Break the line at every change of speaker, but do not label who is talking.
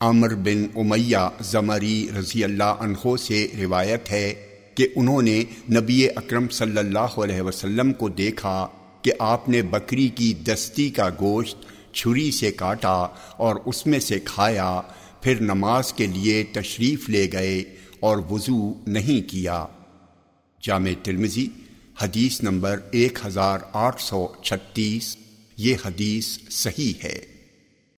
عمر بن امیہ زمری رضی اللہ عنہ سے روایت ہے کہ انہوں نے نبی اکرم صلی اللہ علیہ وسلم کو دیکھا کہ آپ نے بکری کی دستی کا گوشت چھری سے کاٹا اور اس میں سے کھایا، پھر نماز کے لیے تشریف لے گئے اور وضو نہیں کیا۔ جامع ترمزی حدیث نمبر ایک ہزار آٹھ سو چھتیس، یہ حدیث صحیح ہے۔